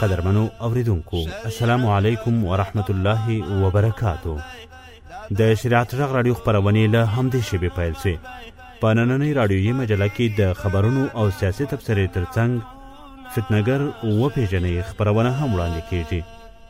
قدرمنو اوریدونکو السلام علیکم ورحمت الله وبرکاتو د شریعت غږ رادیو خبرونه له همدې شیبې پیل شوې په نننۍ رادیویي مجله کې د خبرونو او سیاسي تبصرې ترڅنګ فتنګر وپېژنئ خبرونه هم وړاندې کیږي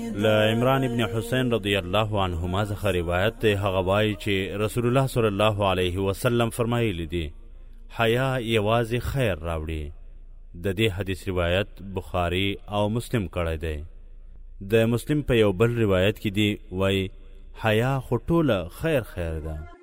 له عمران ابن حسین رضی الله عنهما څخه روایت دی هغه وایي چې رسول الله صلی الله علیه وسلم فرمایلی دی حیا یوازې خیر راوړي د دې حدیث روایت بخاری او مسلم کړی دی د مسلم په یو بل روایت کې دی وایي حیا خو ټوله خیر خیر ده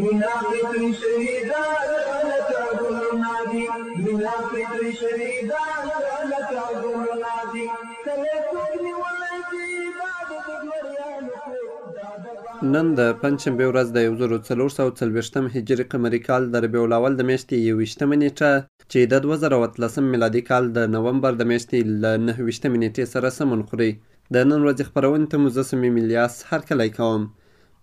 مینا فطری شهیدان لکه ګلونه دي مینا فطری شهیدان لکه ګلونه دي کله څوک نیولی دي دا د دګمریانو کور دا د نن د پنجشنبې ورځ د 1440 هجري قمري کال د ربیع الاول د میاشتې یوویشتمه نیټه چې د 2013 میلادي کال د نومبر د میاشتې له نهه ویشتمې نیټې سره سمون خوري د نن ورځې خپرونې ته مو زه صمیم الیاس هرکلی کوم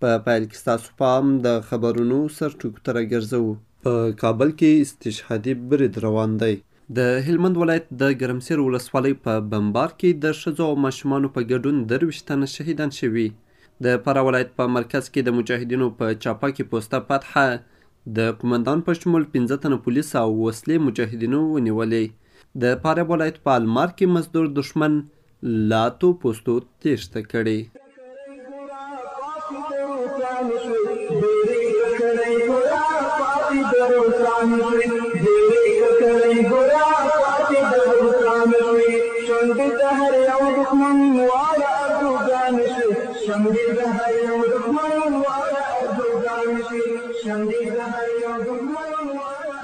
په پیل کې ستاسو پام د خبرونو سر ټکو ته راګرځوو. په کابل کې استشهادي برید روان دی. د هلمند ولایت د ګرمسیر ولسوالۍ په بمبار کې د ښځو او ماشومانو په ګډون درویشت تنه شهیدان شوي. د فراه ولایت په مرکز کې د مجاهدینو په چاپه کې پوسته فتحه د قومندان په شمول پنځه تنه پولیس او وسلې مجاهدینو ونیولې. د فاریاب ولایت په المار کې مزدور دښمن لاتو پوستو تېښته کړې.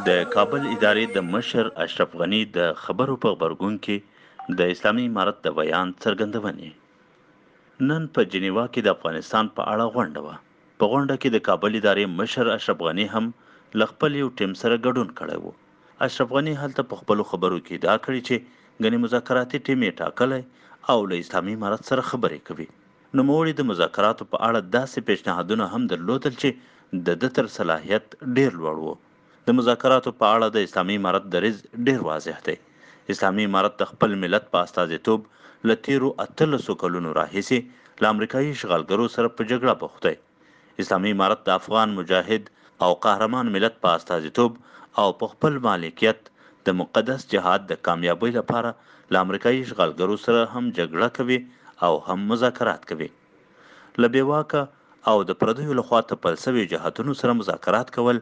د کابل ادارې د مشر اشرف غني د خبرو په غبرګون کې د اسلامي امارت د ویاند څرګندونې، نن په جنیوا کې د افغانستان په اړه غونډه وه، په غونډه کې د کابل ادارې مشر اشرف غني هم له خپل یو ټیم سره ګډون کړی و. اشرف غني هلته په خپلو خبرو کې ادعا کړې چې ګنې مذاکراتي ټیم یې ټاکلی او له اسلامي امارت سره خبرې کوي. نوموړي د مذاکراتو په اړه داسې پېشنهادونه هم درلودل چې د ده تر صلاحیت ډېر لوړ وو. د مذاکراتو په اړه د اسلامي امارت دریځ ډېر واضح دی. اسلامي امارت د خپل ملت په استازیتوب له تېرو اتلسو کلونو راهیسې له امریکايي اشغالګرو سره په جګړه بوخت دی. اسلامي امارت د افغان مجاهد او قهرمان ملت په استازیتوب او په خپل مالکیت د مقدس جهاد د کامیابۍ لپاره له امریکايي اشغالګرو سره هم جګړه کوي او هم مذاکرات کوي. له بې واکه او د پردیو له خوا تپل سویو جهاتونو سره مذاکرات کول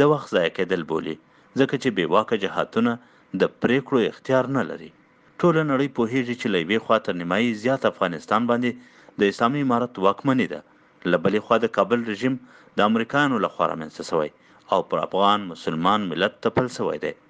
د وخت ضایع کیدل بولي، ځکه چې بې واکه جهاتونه د پریکړو اختیار نه لري. ټوله نړۍ پوهیږي چې له یوې خوا تر نیمایي زیات افغانستان باندې د اسلامي امارت واکمني ده، له بلې خوا د کابل رژیم د امریکایانو له خوا رامنځته سوی او پر افغان مسلمان ملت تپل سوی دی.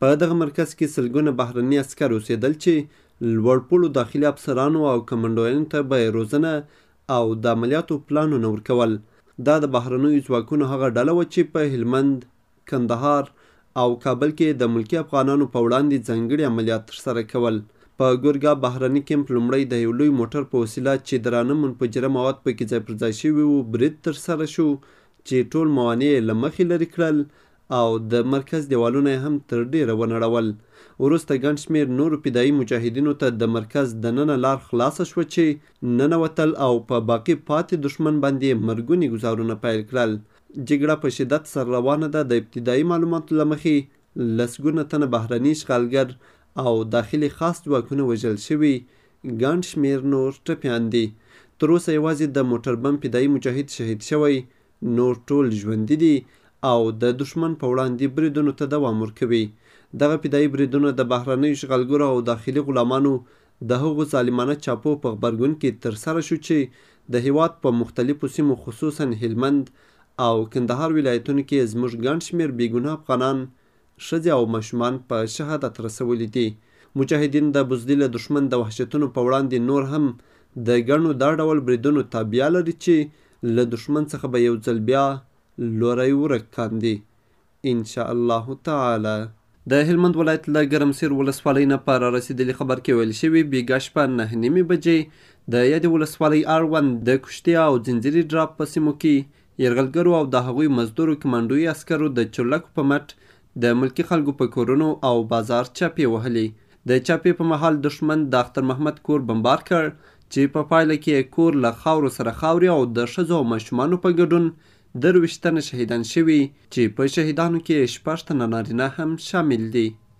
په دغه مرکز کې سلګونه بهرني عسکر اوسېدل چې لوړ پوړو داخلي افسرانو او کمنډویانو ته به یې روزنه او د عملیاتو پلانونه ورکول. دا د بهرنیو ځواکونو هغه ډله وه چې په هلمند، کندهار او کابل کې د ملکي افغانانو په وړاندې ځانګړي عملیات ترسره کول. په ګورګا بهرني کمپ لومړی د یو لوی موټر په وسیله چې درانه منفجره مواد پکې ځای پر ځای شوي وو برید ترسره شو چې ټول موانع یې له مخې لرې کړل او د مرکز دېوالونه یې هم تر ډېره ونړول. وروسته ګڼ شمېر نورو فدايي مجاهدینو ته د مرکز دننه لار خلاصه شوه چې ننوتل او په باقي پاتې دښمن باندې یې مرګوني ګوزارونه پیل کړل. جګړه په شدت سره روانه ده، د ابتدايي معلوماتو له مخې لسګونه تنه بهرني اشغالګر او داخلي خاص ځواکونه وژل شوي، ګڼ شمېر نور ټپیان دي. تر اوسه یوازې د موټر بم فدايي مجاهد شهید شوی، نور ټول ژوندي دي او د دښمن په وړاندې بریدونو ته دوام ورکوي. دغه فدايي بریدونه د بهرنیو اشغالګرو او داخلي غلامانو د هغو ظالمانه چاپو په غبرګون کې ترسره شو چې د هېواد په مختلفو سیمو خصوصاً هلمند او کندهار ولایتونو کې زموږ ګڼ شمېر بېګناه افغانان ښځې او ماشومان په شهادت رسولي دي. مجاهدین د بزدله دښمن د وحشتونو په وړاندې نور هم د ګڼو دا ډول بریدونو ته بیا لري چې له دښمن څخه به یو ځل بیا لوری ورک کاندي ان شاء الله تعالی. د هلمند ولایت له ګرمسیر ولسوالۍ نه په رارسېدلي خبر کې ویل شوي، بیګا شپه نهه نیمې بجې د یادې ولسوالۍ اړوند د کشتې او ځنځیري ډراپ په سیمو کې یرغلګرو او د هغوی مزدورو کمانډوي عسکرو د چورلکو په مټ د ملکي خلکو په کورونو او بازار چاپې وهلې. د چاپې په مهال دښمن د اختر محمد کور بمبار کړ چې په پایله کې یې کور له خاورو سره خاورې او د ښځو او ماشومانو په ګډون درویشت تنه شهیدان شوي چې په شهیدانو کې یې شپږ تنه نارینه هم شامل دي.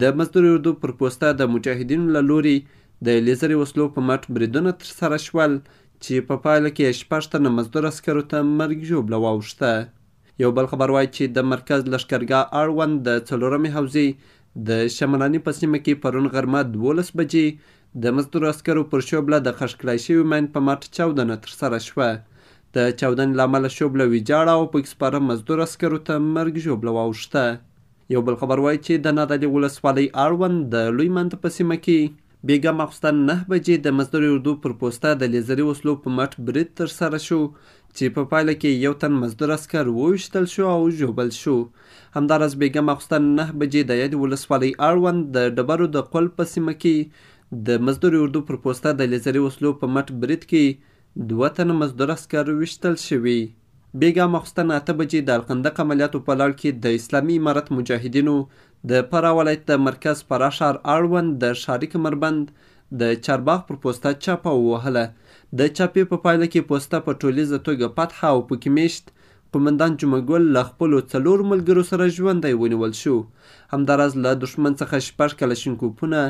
د مزدور اردو پر پوسته د مجاهدینو له لوري د لیزري وسلو په مټ بریدونه ترسره شول چې په پایله کې شپږ تنه مزدور عسکرو ته مرګ ژوبله واوښته. یو بل خبر وایي چې د مرکز لښکرګاه اړوند د څلورمې حوزې د شمراني په سیمه کې پرون غرمه دوولس بجې د مزدور عسکرو پر شوبله د خښ کړای شوي ماین په مټ چاودنه ترسره شوه. د چاودنې له امله شوبله ویجاړه او پکې سپاره مزدور عسکرو ته مرګ ژوبله واوښته. یو بل خبر وايي چې د نادعلي ولسوالۍ اړوند د لوی منت په سیمه کې بیګا ماخوستن نه بجې د مزدور اردو پر پوسته د لیزري وسلو په مټ برید ترسره شو چې په پایله کې یو تن مزدور عسکر وویشتل شو او ژوبل شو همداراز بیګا ماخوستن نه بجې د یادې ولسوالۍ اړوند د ډبرو د قل په سیمه کې د مزدور اردو پر پوسته د لیزري وسلو په مټ برید کې دوه تنه مزدور عسکر ویشتل شوي. بېګا ماخوستن اته بجې د الخندق عملیاتو په لړ کې د اسلامي امارت مجاهدینو د فراه ولایت د مرکز فراه ښار اړوند د ښاري کمربند د چارباغ پر پوسته چاپه ووهله. د چاپې په پایله کې پوسته په ټولیزه توګه فتحه او پکې مېشت قومندان جمعه ګل له خپلو څلور ملګرو سره ژوندی ونیول شو. همداراز له دښمن څخه شپږ کلشینکوپونه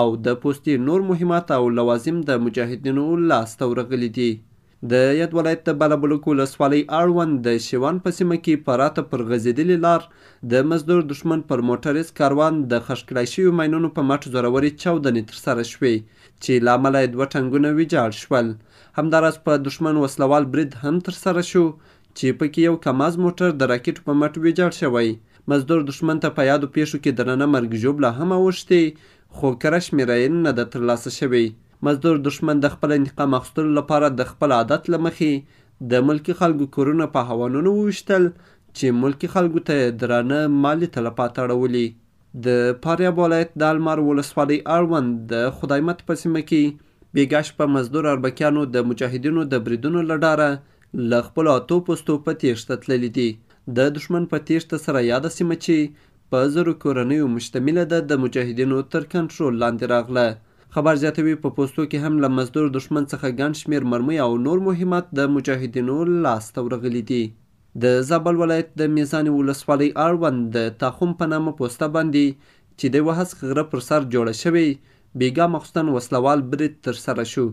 او د پوستې نور مهمات او لوازم د مجاهدینو لاس ته ورغلي دي. د یاد ولایت د بالابلوک ولسوالۍ اړوند د شیوان په سیمه کې پراته پر غځېدلې لار د مزدور دښمن پر موټریز کاروان د خښ کړای شویو ماینونو په مټ زورورې چاودنې ترسره شوې چې له امله یې دوه ټانګونه ویجاړ شول. همداراز په دښمن وسله وال برید هم ترسره شو چې په کې یو کماز موټر د راکټو په مټ ویجاړ شوی. مزدور دښمن ته په یادو پېښو کې درنه مرګ ژوبله هم اوښتې خو کره شمېره یې نه ده ترلاسه شوې. مزدور دښمن د خپل انتقام اخستلو لپاره د خپل عادت له مخې د ملکي خلکو کورونه په هاوانونو وویشتل چې ملکي خلکو ته یې درانه مالي تلفات اړولي. د فاریاب ولایت د المار ولسوالۍ اړوند د خدایمت په سیمه کې بیګا شپه مزدور اربکیانو د مجاهدینو د بریدونو له ډاره له خپلو اتو پوستو په تیښته تللي دي. د دښمن په تیښته سره یاده سیمه چې په زرو کورنیو مشتمله ده د مجاهدینو تر کنټرول لاندې راغله. خبر زیاتوي په پوستو کې هم له مزدور دښمن څخه ګڼ شمیر مرمۍ او نور مهمات د مجاهدینو لاس ته ورغلي دي. د زابل ولایت د میزانې ولسوالۍ اړوند د تاخم په نامه پوسته باندې چې د یوه هسک غره پر سر جوړه شوې، بېګا ماخوستن وسله وال برید ترسره شو.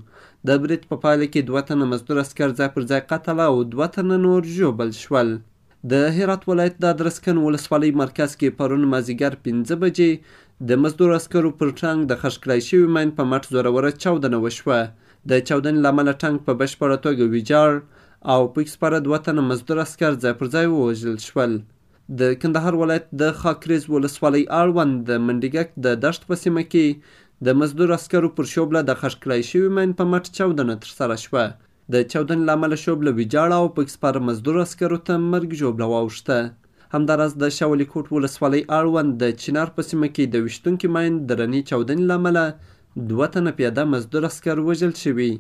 د برید په پایله کې دوه تنه مزدور عسکر ځای پر ځای قتل او دوه تنه نور ژوبل شول. د هرات ولایت د ادرسکن ولسوالۍ مرکز کې پرون مازیګر پنځه بجې د مزدور عسکرو پر ټانک د خښ کړای شوي ماین په مټ زوروره چاودنه وشوه. د چاودنې له امله ټانک په بشپړه توګه ویجاړ او پکې سپاره دوه تنه مزدور عسکر ځای پر ځای ووژل شول. د کندهار ولایت د خاکریز ولسوالۍ اړوند د منډیګک د دښت په سیمه کې د مزدور عسکرو پر شوبله د خښ کړای شوي ماین په مټ چاودنه ترسره شوه. د چاودنې له امله شوبله ویجاړه او پکې سپاره مزدور عسکرو ته مرګ ژوبله واوښته. همداراز د شاه ولي کوټ ولسوالۍ اړوند د چنار په سیمه کې د ویشتونکي ماین درنې چاودنې له امله دوه تنه پیاده مزدور عسکر وژل شوي.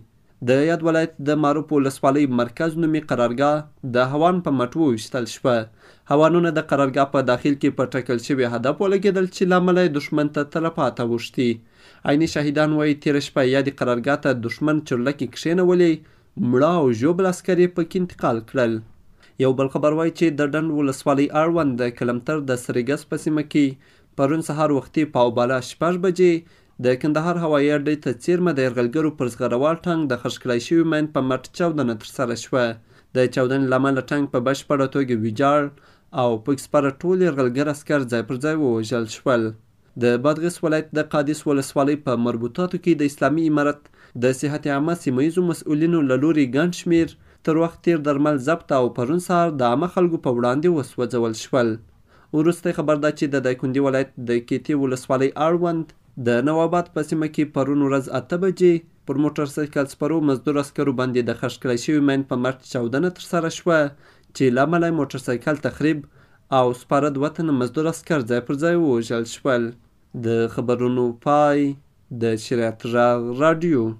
د یاد ولایت د معروف ولسوالۍ مرکز نومي قرارګاه د هوان په مټ وویشتل شوه. هوانونه د قرارګاه په داخل کې په ټاکل شوي هدف ولګېدل چې له امله یې دښمن ته تلفات اوښتي. عیني شهیدان وایي، تېره شپه یادې قرارګاه ته دښمن چورلکې کښېنولې، مړه او ژوبل عسکر یې پکې انتقال کړل. یو بل خبر وایي چې د ډنډ ولسوالۍ اړوند د کلمتر د سرېګس په سیمه کې پرون سهار وختي پاو بالا شپږ بجې د کندهار هوایي اډې ته څېرمه د یرغلګرو پر زغروال ټانک د خښ کړای شوي مین په مټ چاودنه ترسره شوه. د چاودنې له امله ټانک په بشپړه توګه ویجاړ او پکې سپاره ټول یرغلګر عسکر ځای پر ځای ووژل شول. د بادغیس ولایت د قادس ولسوالۍ په مربوطاتو کې د اسلامي امارت د صحت عامه سیمه ییزو مسؤلینو له لوري ګڼ شمېر تر وخت تېر درمل ضبط او پرون سهار د عامه خلکو په وړاندې وسوځول شول. وروستۍ خبر دا چې د دایکندي ولایت د کیتې ولسوالۍ اړوند د نواباد په سیمه کې پرون ورځ اته بجې پر موټرسایکل سپرو مزدور عسکرو باندې د خښ کړی شوي مین په مرچ چاودنه ترسره شوه چې له امله یې موټرسایکل تخریب او سپاره دوه تنه مزدور عسکر ځای پر ځای ووژل شول. د خبرونو پای د شریعت غږ رادیو.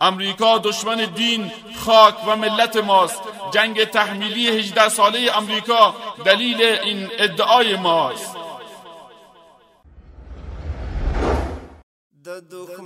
امریکا دشمن دین، خاک و ملت ماست. جنگ تحمیلی 18 ساله امریکا دلیل این ادعای ماست.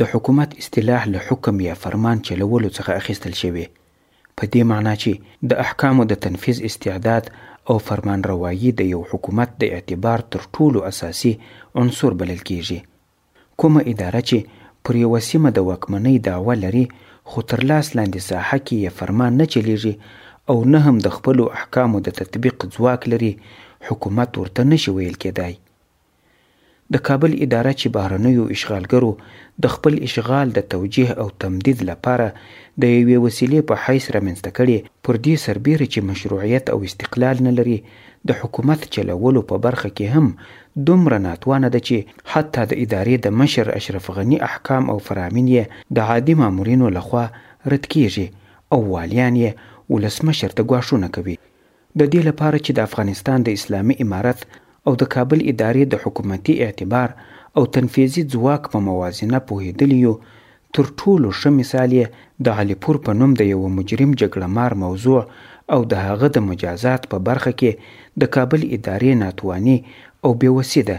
د حکومت اصطلاح له حکم یا فرمان چلولو څخه اخیستل شوې، په دې معنا چې د احکامو د تنفیذ استعداد او فرمان روایي د یو حکومت د اعتبار تر ټولو اساسي عنصر بلل کېږي. کومه اداره چې پر یوه سیمه د واکمنۍ دعوه لري، خو تر لاس لاندې ساحه کې یې فرمان نه چلېږي او نه هم د خپلو احکامو د تطبیق ځواک لري، حکومت ورته نه شي ویل کېدای. د کابل اداره چې بهرنیو اشغالګرو د خپل اشغال د توجیه او تمدید لپاره د یوې وسیلې په حیث رامنځته کړې، پر دې سربېره چې مشروعیت او استقلال نه لري، د حکومت چلولو په برخه کې هم دومره ناتوانه ده چې حتی د ادارې د مشر اشرف غني احکام او فرامین یې د عادي مامورینو لخوا رد کېږي او والیان یې ولسمشر ته ګواښونه کوي. د دې لپاره چې د افغانستان د اسلامي امارت او د کابل ادارې د حکومتي اعتبار او تنفیذي ځواک په موازنه پوهېدلي یو، تر ټولو ښه مثال یې د علي پور په نوم د یوه مجرم جګړه مار موضوع او د هغه د مجازات په برخه کې د کابل ادارې ناتواني او بې وسي ده.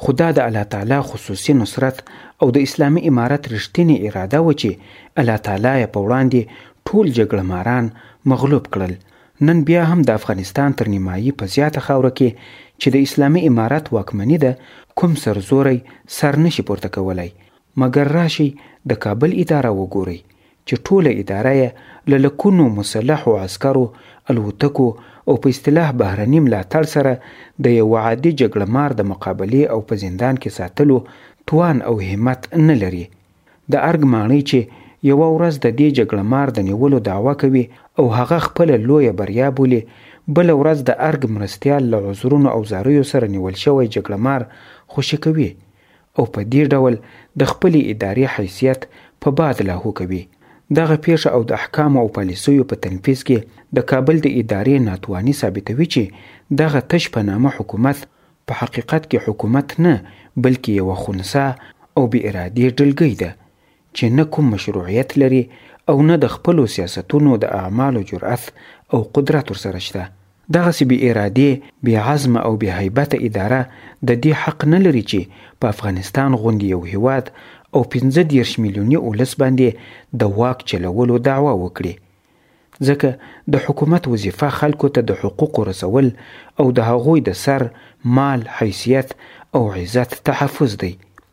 خو دا د الله تعالی خصوصي نصرت او د اسلامي امارت رښتینې اراده وه چې الله تعالی یې په وړاندې ټول جګړه ماران مغلوب کړل. نن بیا هم د افغانستان تر نیمایي په زیاته خاوره کې چې د اسلامي امارت واکمني ده کوم سرزوری سر نه شي پورته کولای مګر راشئ د کابل اداره وګورئ چې ټوله اداره یې له لکونو مسلحو عسکرو، الوتکو او په اصطلاح بهرني ملاتړ سره د یوه عادي جګړه مار د مقابلې او په زندان کې ساتلو توان او همت نه لري. د ارګ ماڼۍ چې یوه ورځ د دې جګړه مار د نیولو دعوه کوي او هغه خپله لویه بریا بولي، بله ورځ د ارګ مرستیال له عذرونو او زاریو سره نیول شوی جګړه مار خوشې کوي. او په دې ډول د خپلې ادارې حیثیت په باد لاهو کوي. دغه پېښه او د احکامو او پالیسیو په تنفیذ کې د کابل د ادارې ناتواني ثابتوي چې دغه تش په نامه حکومت په حقیقت کې حکومت نه بلکې یوه خنثی او بې ارادې ډلګۍ ده چې نه کوم مشروعیت لري او نه د خپلو سیاستونو د اعمالو جرأت او قدرت ورسره شته. دغسې بې ارادې، بې عزمه او بې هیبته اداره د دې حق نه لري چې په افغانستان غوندې یو هېواد او پنځه دېرش میلیوني اولس باندې د واک چلولو دعوه وکړي. ځکه د حکومت وظیفه خلکو ته د حقوقو رسول او د هغوی د سر، مال، حیثیت او عزت تحفظ دی.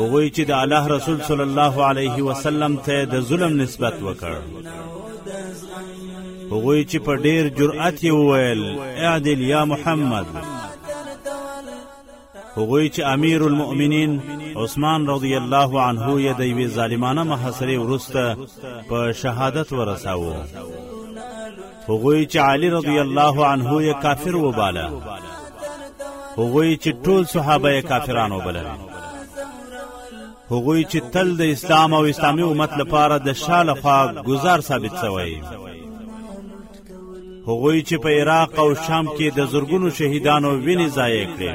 هغوی چې د الله رسول صلی الله علیه وسلم ته د ظلم نسبت وکړ هغوی چې په ډیر جرأت یې وویل اعدل یا محمد هغوی چې امیر المؤمنین عثمان رضی الله عنه یې د یوې ظالمانه محاصرې وروسته په شهادت ورساوه هغوی چې علی رضی الله عنه یې کافر وباله هغوی چې ټول صحابه یې کافران وبلل هغوی چې تل د اسلام او اسلامي امت لپاره د شاله خوا گزار ثابت شوی هغوی چې په عراق او شام کې د زرګونو شهیدانو وینې ضایع کړې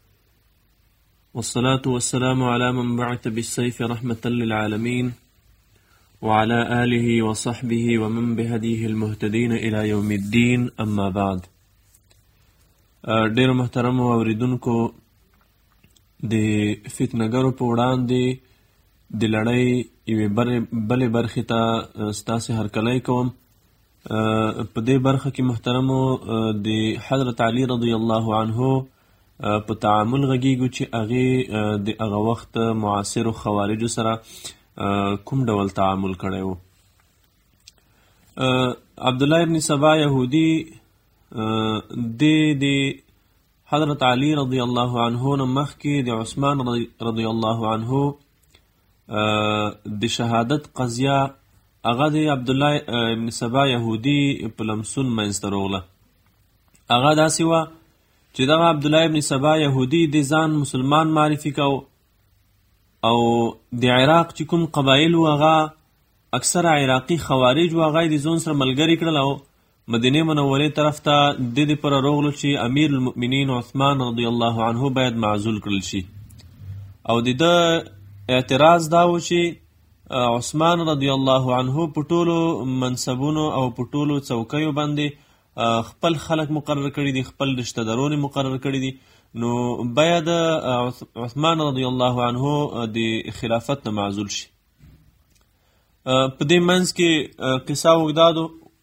والصلاة والسلام على من بعث بالسيف رحمة للعالمين وعلى آله وصحبه ومن بهديه المهتدين إلى يوم الدين أما بعد ډیر محترم اوریدونکو د فتنګرو په وړاندې د لړۍ یوې بلې برخې ته ستاسې هرکلی کوم په دې برخه کې محترمو د حضرت علی رضی الله عنه په تعامل غږیږو چې هغه د هغه وخت معاصر خوارج سره کوم ډول تعامل کړی وو عبد الله ابن سبا يهودي د د حضرت علی رضی الله عنه نه مخکې د عثمان رضی الله عنه د شهادت قضیه هغه د عبد الله ابن سبا يهودي په لمسون منځته راغله هغه داسې و چې دغه عبد الله ابن سبا يهودي د ځان مسلمان معرفي کاو او د عراق چې کوم قبایل و هغه اکثره عراقي خوارج و هغه د ځون سره ملګری کړل او مدینې منورې طرف ته د دې پر روغلو چې امیر المؤمنین عثمان رضی الله عنه باید معزول کړل شي او د ده اعتراض دا و چې عثمان رضی الله عنه په ټولو منصبونو او په ټولو څوکیو باندې خپل خلک مقرر کړي دي خپل رشته درونې مقرر کړي دي نو باید عثمان رضی الله عنه د خلافت نه معزول شي په دې منځ کې قصه وګدادو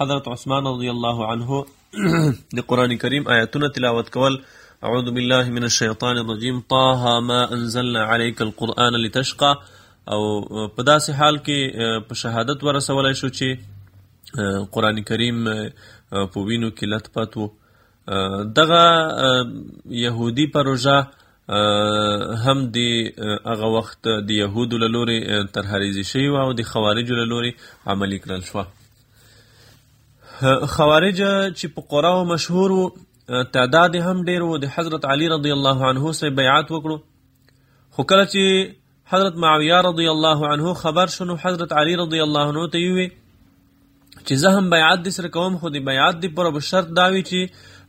حضرت عثمان رضی الله عنه د قران کریم آیاتونه تلاوت کول اعوذ بالله من الشیطان الرجیم طه ما انزلنا عليك القرآن لتشقى او په داسې حال کې په شهادت ورسولای شو چې قران کریم په وینو کې لطفت وو دغه يهودي پروژه هم د هغه وخت د يهودو له لوري ترهریزي شوې وه او د خوارجو له لوري عملي کړل شوه خوارج چې په قرا او مشهور وو تعداد هم ډېر وو د حضرت علي رضی الله عنه سره بیعت وکړو خو کله چې حضرت معاویه رضی الله عنه خبر شنو حضرت علی رضی الله عنه ته وی چې زه هم بیعت د سره کوم خو د بیعت د پر شرط دا وی چې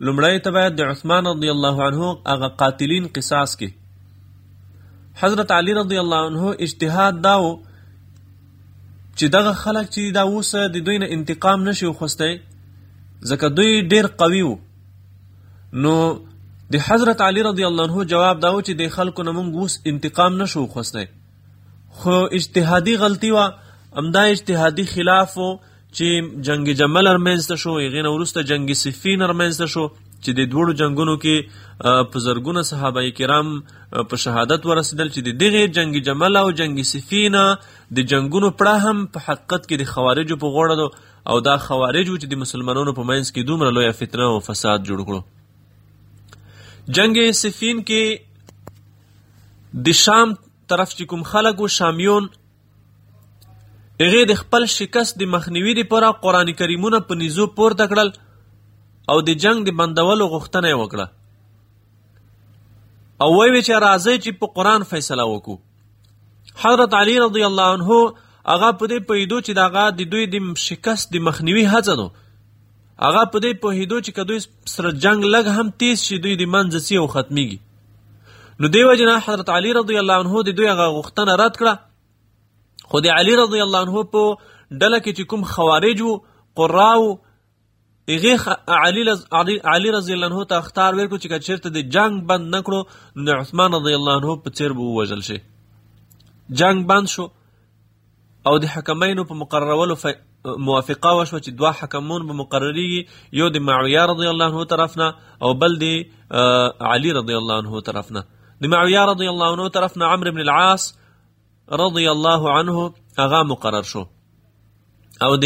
لمړی ته باید د عثمان رضی الله عنه هغه قاتلین قصاص کې حضرت علی رضی الله عنه اجتهاد داو چې دغه خلک چې دا اوس د دوی نه انتقام نشي خوسته ځکه دوی ډیر قوي وو نو د حضرت علی رضی الله عنه جواب داو چې د خلکو نه مونږ اوس انتقام نشو خوسته خو اجتهادي غلطي وا امدا اجتهادي خلاف چې جنگ جمل رمنځته شو یغې نه ورسته جنگ صفین رمنځته شو چې د دوړو جنگونو کې په زرګونه صحابه کرام په شهادت ورسېدل چې د دغه جنگ جمل او جنگ صفین د جنگونو پړه هم په حقیقت کې د خوارجو په غوړه او دا خوارج وو چې د مسلمانانو په منځ کې دومره لوی فتنه او فساد جوړ کړو جنگ سفین کې د شام طرف چې کوم خلک و شامیون هغه د خپل شکست د مخنیوي لپاره قران کریمونه په نيزو پورته کړل او د جنگ د بندولو غوښتنه وکړه او وی چې راځي چې په قران فیصله وکړو حضرت علی رضی الله عنه هغه په دې پوهېدو چې دغه د دوی د شکست د مخنیوي هڅه ده هغه په دې پوهېدو چې که دوی سره جنګ لږ هم تیز شي دوی د منځه څي او ختمیږي نو دیو جنا حضرت علی رضی الله عنه د دوی هغه غوښتنه رد کړه خو د علی رضی الله عنه په ډله کې چې کوم خوارج وو قراو هغه علي علي رضی الله عنه ته اختار ورکړو چې کچرته د جنگ بند نکړو نو عثمان رضی الله عنه په چیر به وژل شي جنگ بند شو او د حکمینو په مقررولو ف... موافقه وشو چې دوه حکمون به مقرریږي یو د معاویه رضی الله عنه طرف نه او بل د علي رضی الله عنه طرف نه د معاویه رضی الله عنه طرف نه عمرو بن العاص رضی الله عنه هغه مقرر شو او د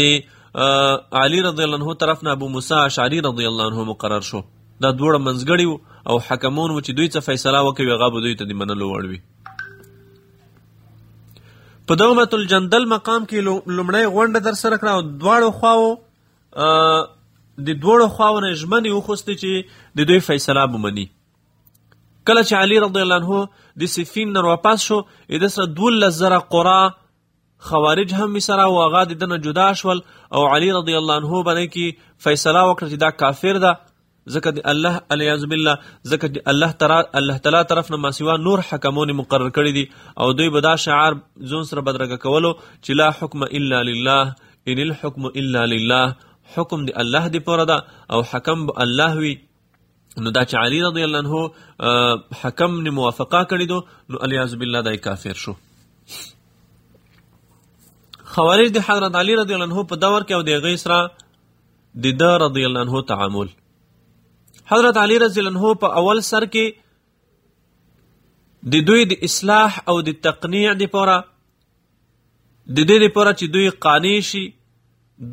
علی رضی الله عنه طرف نه ابو موسی اشعری رضی الله عنه مقرر شو دا دوړه منځګړی او حکمون و چې دوی څه فیصله وکوي هغه به دوی ته د منلو وړ وي په دومت الجندل مقام کې لومړی غونډه در سره کړه او دواړو خواو د دوړو خواو نه ژمنې وخوستې چې د دوی فیصله به مني کله چې علی رضی الله عنه د سفین نه واپس شو د سره دولس زره قرا خوارج هم وسره او هغه د دنه جدا شول او علی رضی الله عنه باندې کی فیصله وکړه چې دا کافر ده ځکه د الله الیاذ بالله ځکه د الله تعالی الله تعالی طرف نه ماسیوا نور حکمون مقرر کړی دي او دوی به دا شعار ځون سره بدرګه کولو چې لا حکم الا لله ان الحكم الا لله حکم د الله دی پوره ده او حکم به الله وي نو دا چې علی رضی الله عنه حکم نه موافقه کړی دو نو الیاذ بالله دای کافر شو خوارج د حضرت علی رضی الله عنه په دور کې او د غی سره د د رضی الله عنه تعامل حضرت علی رضی الله عنه په اول سر کې د دوی د اصلاح او د تقنیع لپاره د دې لپاره چې دوی قانع شي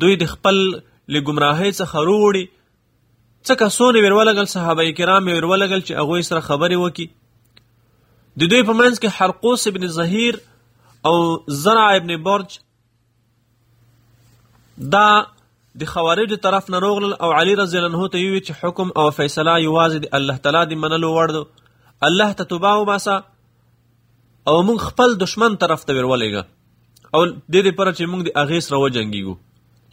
دوی د خپل لګمراهۍ څخه وروړي څه کسونه ویر ولګل صحابه کرام ویر ولګل چې هغوی سره خبرې وکړي د دوی په منځ کې حرقوس ابن ظهیر او زرع ابن برج دا د خوارجو طرف نه روغلل او علی رضی الله عنه ته یې چې حکم او فیصله یوازې د الله تعالی د منلو وړ ده الله ته توبه وباسه او موږ خپل دشمن طرف ته ورولېږه او د دې لپاره چې موږ د هغې سره وجنګېږو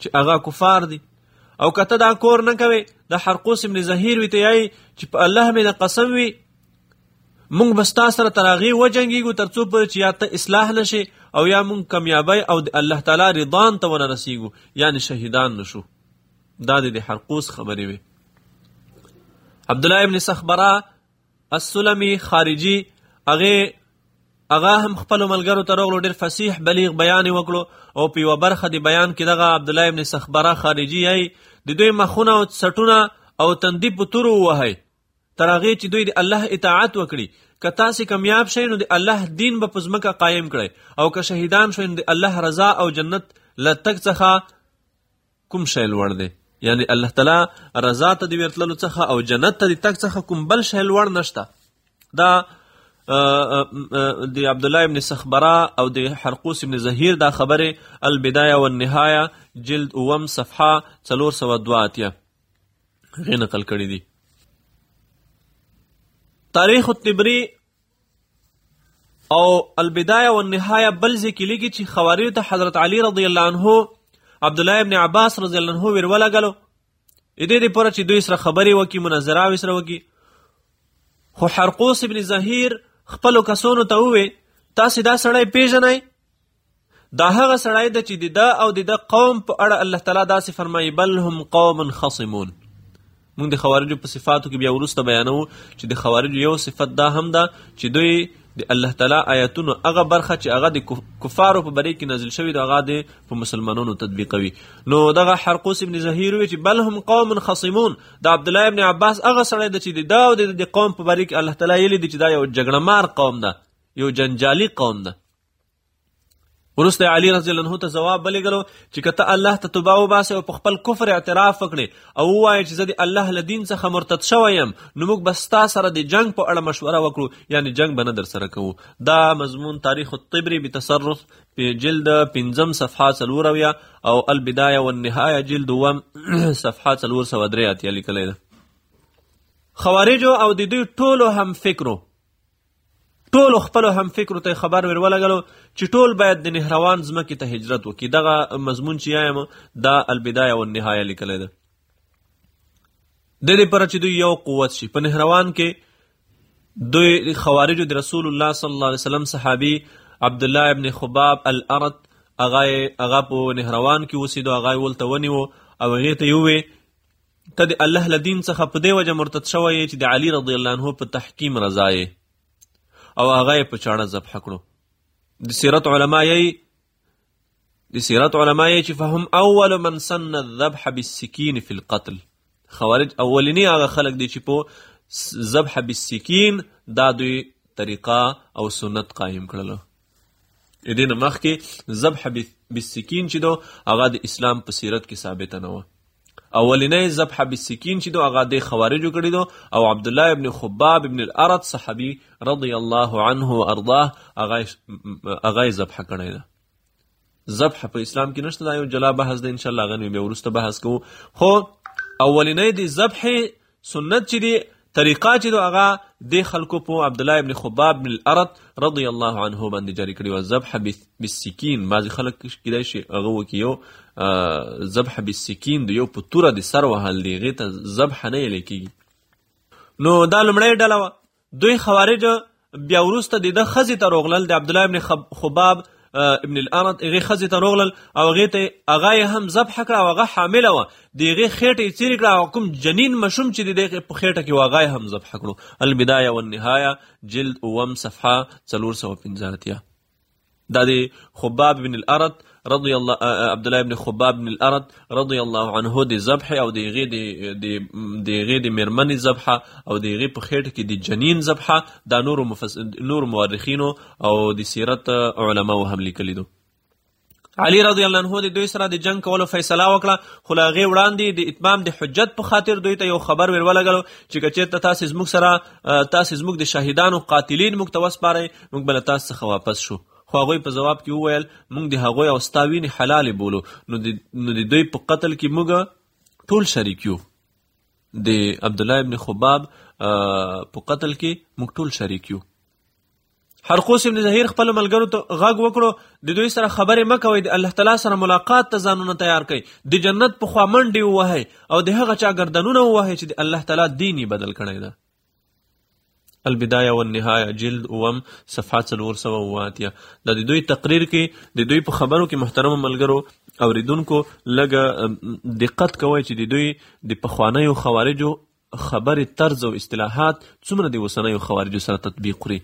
چې هغه کفار دي او کته دا کور نه کوي د حرقوس ابن زهیر وی ته یای چې په الله مې د قسم وی مونږ بس تاسو سره تراغي وجنګیږو ترڅو پر چې یا ته اصلاح نشي او یا مونږ کامیابی او د الله تعالی رضان ته ونه رسیږو یعنی شهیدان نشو دا د حرقوس خبرې وي عبد الله ابن صخبره السلمي خارجي هغه هغه هم خپل ملګرو ته رغلو ډیر فصیح بلیغ بیان وکړو او په یو برخه دی بیان کې دغه عبد الله ابن سخبره خارجي ای د دوی مخونه او سټونه او تندی په تور وهي ترغه چې دوی د الله اطاعت وکړي که تاسو کامیاب شئ نو د الله دین به پزمکه قائم کړئ او که شهیدان شئ نو د الله رضا او جنت لتک څخه کوم شی لوړ دی یعنی الله تعالی رضا ته دی ورتللو څخه او جنت ته دی تک څخه کوم بل شی لوړ نشته دا د عبد الله ابن سخبرا او د حرقوس ابن زهیر دا خبره البدايه والنهايه جلد اوم صفحه 302 اتیا غی نقل کړی دی تاریخ التبری او البدايه والنهايه بل ځکه لګي چې خواري ته حضرت علي رضی الله عنه عبد الله ابن عباس رضی الله عنه ور ولګلو اې دې پر چې دوی سره خبرې وکي مناظره وسره وکي خو حرقوس ابن زهیر خپل کسونو ته وې تاسو دا سړی پیژنئ دا هغه سړی ده چې د ده او د ده قوم په اړه الله تعالی داسې فرمایي بل هم قوم خصمون موږ د خوارجو په صفاتو کې بیا وروسته بیانوو چې د خوارجو یو صفت دا هم ده چې دوی د الله تعالی آیاتونو هغه برخه چې هغه د کفارو په بری کې نازل شوی د هغه د په مسلمانانو تطبیقوي نو دغه حرقوس ابن زهیر وی چې بل هم قوم خصمون د عبد الله ابن عباس هغه سره د چې د دا او د قوم په بری کې الله تعالی یې لید چې دا یو جګړه مار قوم ده یو جنجالي قوم ده ورسته علی رضی الله عنه ته جواب بلګلو چې کته الله ته توبه وباسه او په خپل کفر اعتراف وکړي او وایي چې زه د الله له دین څخه مرتد شوم نو موږ بس تا سره د جنگ په اړه مشوره وکړو یعنی جنگ به نه در سره کوو دا مضمون تاریخ الطبری بتصرف په جلد 15 صفحه 4 او البدايه والنهايه جلد 1 صفحه 403 اتیا لیکل ده خوارجو او د دوی ټولو هم فکرو ټولو خپلو هم فکرو ته خبر ور ولګلو چې ټول باید د نهروان ځمکې ته هجرت وکړي دغه مضمون چې یایم دا البدایه او النهایه لیکلی ده د دې پر چې دوی یو قوت شي په نهروان کې دوی خوارج د رسول الله صلی الله علیه وسلم صحابي عبد الله ابن خباب الارت هغه هغه په نهروان کې اوسېدو هغه ولته ونیو او هغه ته یوې ته د الله له دین څخه په دې وجه مرتد شوی یې چې د علي رضی الله عنه په تحکیم رضا یې او هغه یې په چاړه ذبح کړو د سیرت علما یې د سیرت علما یې چې فهم اول من سن الذبح بالسکین فی القتل خوارج اولنی هغه خلک دي چې په ذبح بالسکین دا دوی طریقه او سنت قایم کړلو دین مخکې ذبح بالسکین چې دو هغه د اسلام په سیرت کې ثابت نه و اولنې ذبح بالسکین چې دو هغه د خوارجو کړی دو او عبد الله ابن خباب ابن الارض صحابي رضی الله عنه وارضاه هغه هغه ذبح کړی ده ذبح په اسلام کې نشته دا یو جلا بحث دی ان شاء الله غنوي به ورسته بحث کوو خو اولینې دی ذبح سنت چې دی طریقه چې دو هغه د خلکو په عبد الله ابن خباب بن الارض رضی الله عنه باندې جاری کړی و ذبح بالسکین بعضی خلک کیدای شي هغه وکيو ذبح بالسکین د یو په توره د سر وهل دی غیته ذبح نه لیکي نو دا لمړی ډله دوی خوارج بیا وروسته د ده ښځې ته روغلل د عبدالله ابن خباب ابن الارت هغې ښځې ته روغلل او هغې ته هغه یې هم ذبح کړه او هغه حامله وه د هغې خېټه یې څیرې کړه او کوم جنین مشوم چې د دې په خېټه کې و هغه یې هم ذبح کړو البدایه والنهایه جلد اووم صفحه څلور سوه پنځه اتیا دا دی خباب بن الارت رضی الله عبد الله ابن خباب بن الارت رضی الله عنه د ذبح او د غې د د غې د مرمنې ذبح او د غې په خېټه کې د جنین ذبح دا نور مفس... نور مورخینو او د سیرت علماو هم لیکلی دو علی رضی الله عنه د دوی سره د جنگ کولو فیصله وکړه خو له هغې وړاندې د اتمام د حجت په خاطر دوی ته یو خبر ور ولګلو چې که چېرته تاسې زموږ سره تاسې زموږ د شهیدانو قاتلین موږ ته وسپارئ موږ به له تاسو څخه واپس شو خو هغوی په ځواب کې وویل موږ د هغوی او ستا وینې حلالې بولو نو د نو د دوی په قتل کې موږ ټول شریک یو د عبدالله ابن خباب په قتل کې موږ ټول شریک یو حرقوس ابن زهیر خپل ملګرو ته غږ وکړو د دوی سره خبرې مه کوئ د الله تعالی سره ملاقات ته ځانونه تیار کړئ د جنت په خوا منډې ووهئ او د هغه چا ګردنونه ووهئ چې د الله تعالی دین یې بدل کړی ده البدايه والنهايه جلد اوم صفحه 308 دا د دوی تقریر کې د دوی په خبرو کې محترم ملګرو اوریدونکو لګه دقت کوئ چې د دوی د پخوانیو خوارجو خبرې طرز او اصطلاحات څومره د اوسنیو خوارجو سره تطبیق خوري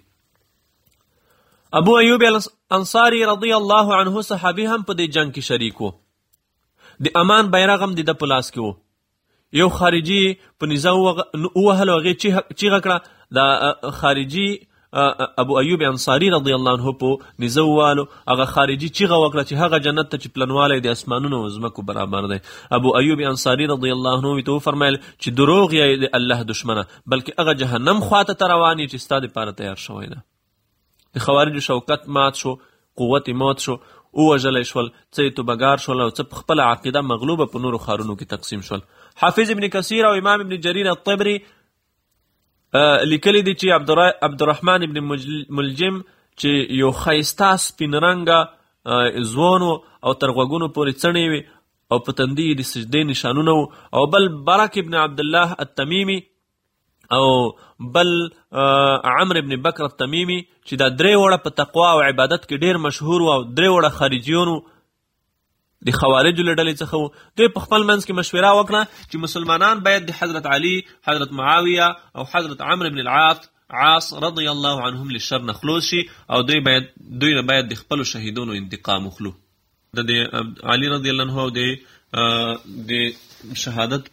ابو ایوب انصاری رضی الله عنه صحابي هم په دې جنگ کې شریک وو د امان بیرغ هم د ده په لاس کې وو یو خارجي په نزا ووهلو هغې چیغه کړه د خارجي ابو ایوب انصاری رضی الله عنه په نزوالو هغه خارجي چیغه وکړه چې هغه جنت ته چې پلنوالی د اسمانونو او ځمکو برابر دی ابو ایوب انصاری رضی الله عنه وی ته فرمایل چې دروغ یې د الله دشمنه بلکې هغه جهنم خواته ته روان یې چې ستا دپاره تیار شوی ده د خوارجو شوکت مات شو قوت مات شو ووژل شول څه یې توبهګار شول او څه په خپله عقیده مغلوبه په نورو ښارونو کې تقسیم شول حافظ ابن کثیر او امام ابن جریر الطبري لیکلی دی چې عبدالرحمن ابن ملجم چې یو ښایسته سپین رنګه ځوان او تر غوږونو پورې څڼې وي او په تندي یې د سجدې نشانونه وو او بل برک ابن عبدالله التمیمي او بل عمر ابن بکر التمیمي چې دا درې وړه په تقوا او عبادت کې ډېر مشهور وو او درې وړه خارجیون وو د خوارجو له ډلې څخه وو دوی په خپل منځ کې مشوره وکړه چې مسلمانان باید د حضرت علي حضرت معاویه او حضرت عمرو بن العاص عاص رضی الله عنهم له شر نه خلاص شي او دوی باید دوی نه باید د خپلو شهیدونو انتقام وخلو د علي رضی الله عنه او د د شهادت